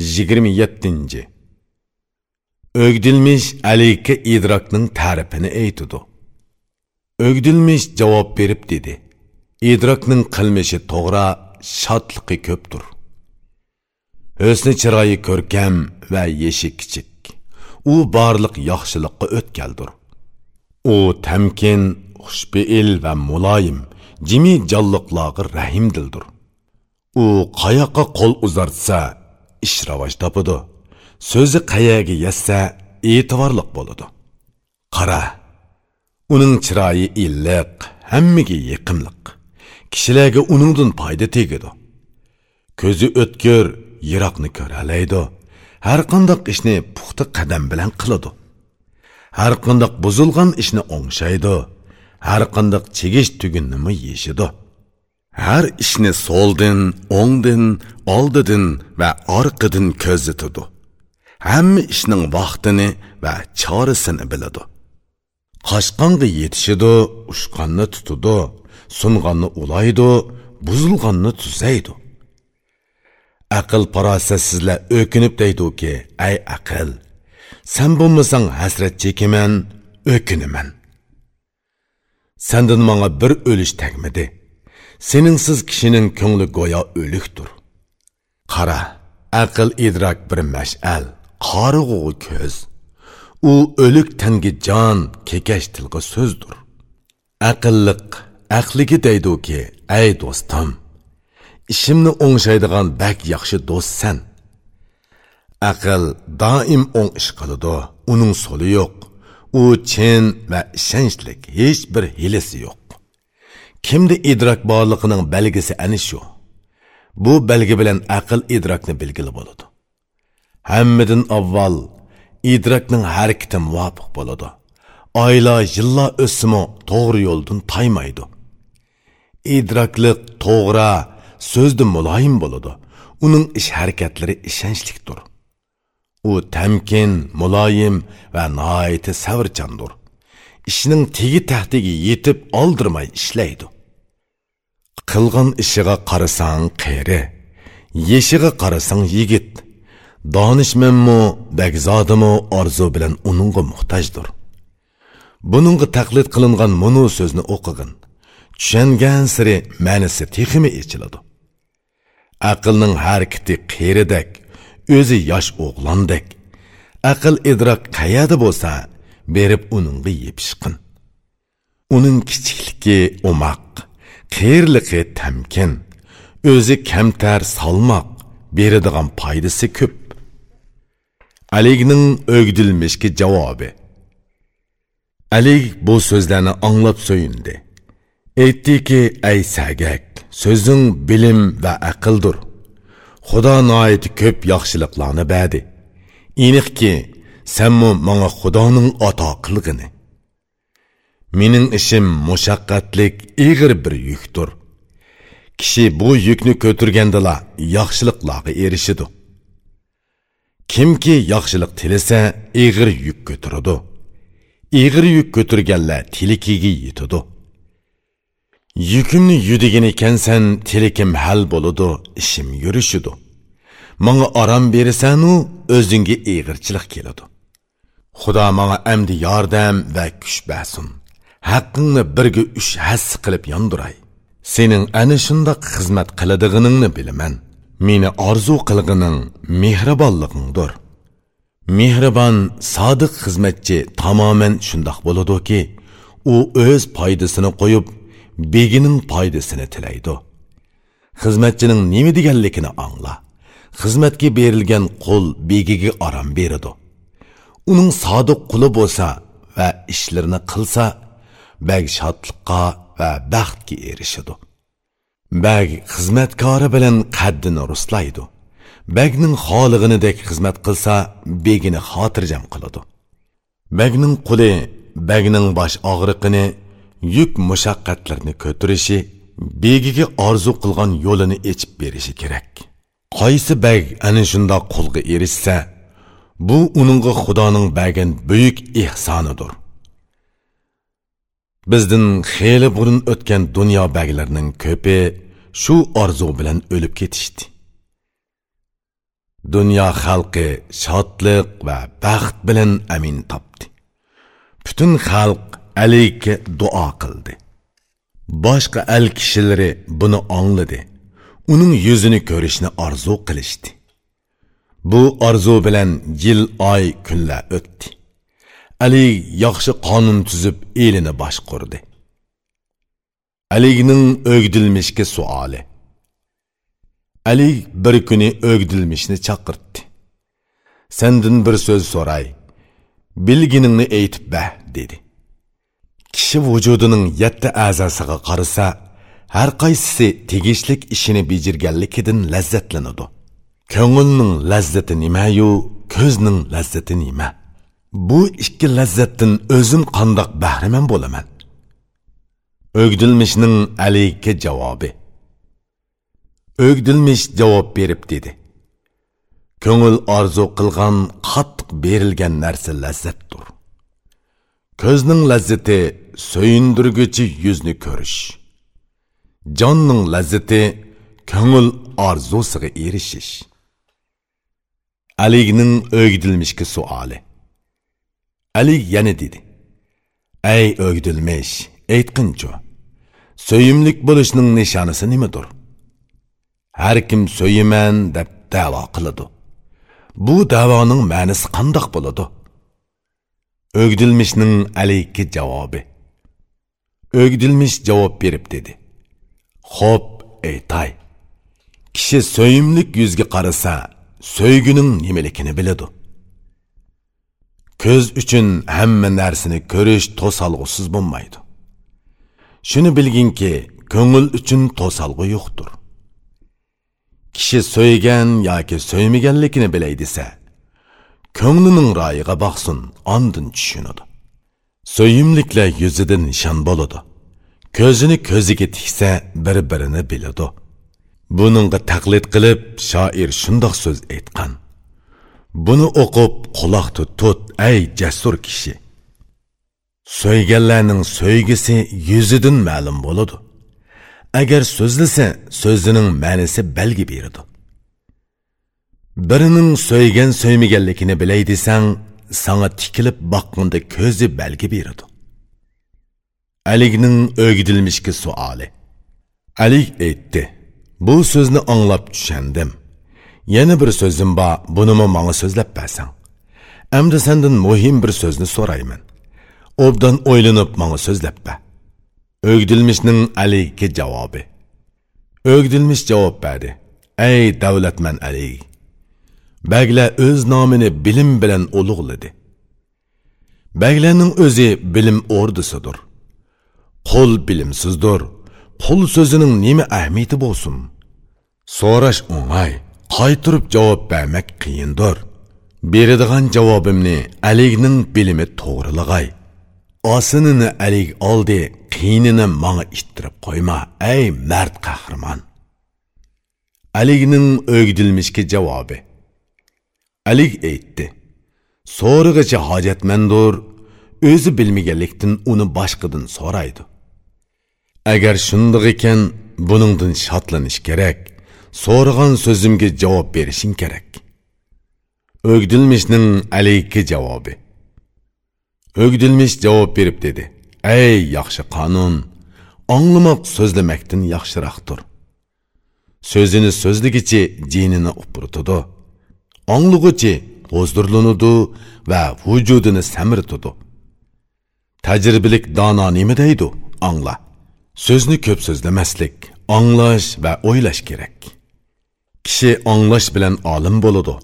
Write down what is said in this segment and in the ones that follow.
27. Ögdilmiş aleyke idrokning ta'rifini aytidi. Ögdilmiş javob berib dedi. idrokning qilmishi to'g'ri, shodligi ko'pdir. Husni chiroyi ko'rkam va yeshi kichik. U barliq yaxshilikqa o'tkaldir. U tamkin, xushbeil va muloyim, jimi jonliqlarga rahimdildir. U qayoqqa qo'l uzartsa, ish ravoj topadi. So'zi qayaga yetsa, e'tiborliq bo'ladi. Qara, uning chiroyi illiq, hammaga yiqimliq. Kishilarga uningdan foyda tegadi. Ko'zi o'tkir, yiroqni ko'ralaydi. Har qanday ishni puxta qadam bilan qiladi. Har qanday buzilgan ishni o'ngshaydi. Har qanday chegish tugunnimi yeshidi. Har ishni so'ldin o'ngdin oldidin va orqadan tutdi Hamma ishning vaqtini va chorasini biladi. Qochqonga yetishidi, ushqonni tutudi sunganni ulaydi, buzilganni tuzaydi. Aql parosatsizlar o'kinib deyduki ay aql, sen bo'lmasang hasrat chekiman, o'kinaman." Sendan menga bir o'lish tagmidi Seningsiz kishining ko'ngli go'yo o'likdir. Qara, aql idrok bir mash'al, qorig'u ko'z. U o'lik tanga jon, kekash tilga so'zdir. Aqlliq, aqliga deyduki ay "Ey do'stim, ishimni o'ngshaydigan bak yaxshi do'stsan." Aql doim o'ng ish qiladi, uning so'li yo'q. U chin va ishonchlik, hech bir hilisi yo'q. Kimda idrok borligining belgisi ani shu. Bu belgi bilan aql idrokni belgili bo'ladi. Hammadan avval idrokning harakati muvofiq bo'ladi. oyla yillar o'simi to'g'ri yo'ldan taymaydi. idrokliq to'g'ri so'zda muloyim bo'ladi uning ish harakatlari ishonchlikdir u tamkin muloyim va noiti savrchandir ishning tegi tahtiga yetib oldirmay ishlaydi. Qilgan ishiga qarasang qeri yeshiga qarasang yigit. Donishmanmi bagzodimi orzu bilan uningga muhtojdir. Buningga taqlid qilingan munu so'zni o'qigin. Tushangan siri ma'nisi teximi echiladi. Aqlning harakati qeridak o'zi yosh o'g'londek. Aql idrok qayada bo'lsa berib uningga yepishqin. Uning kichikligi umaq qiyirligi tamkin o'zi kamtar salmoq beradigan foydasi ko'p. Aligning o'gdilmishki javobi. Alik bu so'zlarni anglab so'yindi. Aytdiki ey sagak so'zing bilim va aqldir. Xudo noiti ko'p yaxshiliklarni badi. Aniqki sanmu manga xudoning ato qilg'ini. Mening ishim mushaqqatlik ig'ir bir yukdir. Kishi bu yukni ko'targandila yaxshiliklarga erishidi kimki yaxshilik tilasa ig'ir yuk ko'taradi ig'ir yuk ko'targanlar tilikiga yetadi. Yukimni yudigan ekansan, tilikim hal bo'ladi, ishim yurishidi. manga orom berasan-u, o'zingga ig'irchilik keladi. Xudo menga amdi yordam va kuch bersin. Haqqingni birga uch hass qilib yondiray. Sening ana shundoq xizmat qiladiganingni bilaman. Meni orzu qilg'ining mehribonligingdir. Mehribon, sodiq xizmatchi tamoman shundoq bo'ladiki u o'z foydasini qo'yib begining foydasini tilaydi xizmatchining nima deganligini angla xizmatga berilgan qo'l begiga orom beradi uning sodiq quli bo'lsa va ishlarini qilsa bag shodliqqa va baxtga erishadi. Bag xizmatkori bilan qaddini ruslaydi. Bagning xolig'inidek xizmat qilsa begini xotirjam qiladi. Bagning quli bagning bosh og'riqini yuk mushaqqatlarni ko'tarishi begiga orzu qilgan yo'lini echib berishi kerak. Qaysi bag ana shundoq qulga erishsa bu uningga xudoning bergan buyuk ehsonidir. Bizdan xeyli burun o'tgan dunyo baglarining ko'pi shu orzu bilan o'lib ketishdi. Dunyo xalqi shodlik va baxt bilan amin topdi. Butun xalq aliga duo qildi. Boshqa al kishilari buni angladi uning yuzini ko'rishni orzu qilishdi. Bu arzu bilan yil oy kunlar o'tdi. Ali yaxshi qonun tuzib elini boshqurdi alining o'gdilmishga suoli. Ali bir kuni o'gdilmishni chaqirdi. sendin bir so'z so'ray. Bilginingni aytib ba dedi. Kishi vujudining yetti a'zosiga qarasa har qaysisi tegishlik ishini bejirganligidan lazzatlanadi ko'ngilning lazzati nimayu ko'zning lazzati nima bu ikki lazzatdan o'zim qandoq bahramand bo'laman? O'gdilmishning aliga javobi. O'gdilmish javob berib dedi. Ko'ngil orzu qilgan qattiq berilgan narsa lazzatdir. Ko'zning lazzati so'yindirguchi yuzni ko'rish. Jonning lazzati ko'ngil orzusiga erishish. Aligning o'gdilmishga suoli ali yana dedi. Ey o'gdilmish aytqinchu so'yimlik bo'lishning nishonisi nimadir har kim so'yiman deb da'vo qiladi bu da'voning ma'nisi qandoq bo'ladi o'gdilmishning alikki javobi o'gdilmish javob berib dedi. Xo'p aytay kishi so'yimlik yuzga qarasa сөйгінің немелекіні біледі көз үшін әммі нәрсіні көріш тосалғысыз болмайды шүні білгенке көңіл үшін тосалғы жоқтыр kishi so'ygan yoki so'ymaganligini bilay desa ko'nglining royiga boqsin ondin tushunadi so'yimliklar yuzida nishon bo'ladi ko'zini ko'ziga tiksa bir birini biladi buningga taqlid qilib shoir shundoq so'z aytgan. Buni o'qib quloq tut ey jasur kishi. So'yganlarning so'ygisi yuzidan ma'lum bo'ladi. Agar so'zlasa so'zining ma'nisi belgi beradi. Birining so'ygan so'ymaganligini bilay desang sanga tikilib boqqanda ko'zi belgi beradi. Aligning o'gidilmishki suoli. Alik aytdi. Bu so'zni anglab tushandim yana bir so'zim bor bunimi manga so'zlab bersang endi sendan muhim bir so'zni so'rayman obdan o'ylanib manga so'zlab ber o'gdilmishning aliga javobi o'gdilmish javob berdi ey davlatman ali baglar o'z nomini bilim bilan ulug'ladi baglarning o'zi bilim o'rdisidir qo'l bilimsizdir. Құл сөзінің неме әмейті болсын сораш оңай қайтырып жауап бәмәк қиындыр бередіған жауабымны әлегінің білімі тоғырылығай. асыныны әлег алды қиыныны маңы иттіріп қойма әй мәрт қақырман. Әлегінің өгділмішке жауабы әлег айтты so'rig'icha hojatmandur өзі bilmaganlikdan ұны boshqadan so'raydi agar shundoq ekan buningdan shodlanish kerak. So'ragan so'zimga javob berishing kerak. O'gdilmishning alayki javobi. O'gdilmish javob berib dedi. Ey yaxshi qonun anglamoq so'zlamakdan yaxshiroqdir. So'zini so'zligichi jinini upurtidi anglug'ichi g'o'zdirlanudi va vujudini samirtidi tajribalik dono nima deydi? Angla. So'zni ko'p so'zlamaslik anglash va o'ylash kerak kishi anglash bilan olim bo'ladi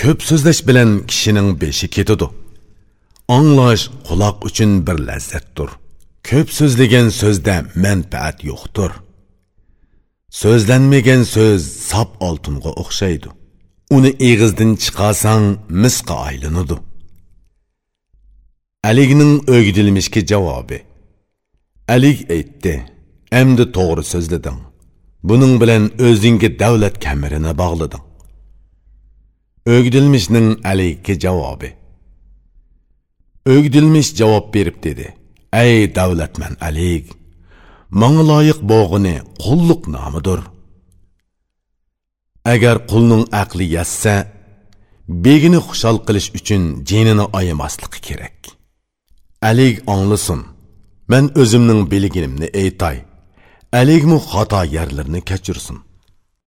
ko'p so'zlash bilan kishining beshi ketadi anglash quloq uchun bir lazzatdir ko'p so'zlagan so'zda manfaat yo'qdir so'zlanmagan so'z sap oltinga o'xshaydi uni eg'izdan chiqarsang misqa aylanadi aligning o'gdilmishki javobi. Alik aytdi endi to'g'ri so'zlading. Buning bilan o'zingga davlat kamirini bog'lading. O'gdilmishning alikka javobi. O'gdilmish javob berib dedi ey davlatman alik manga loyiq bo'g'ini qulluq nomidir. Agar qulning aqli yassa begini xushal qilish uchun jinini ayamaslıqı kerak. Alik anglasin Мен o'zimning bilginimni aytay Әлігімі xato yerlarni kechirsin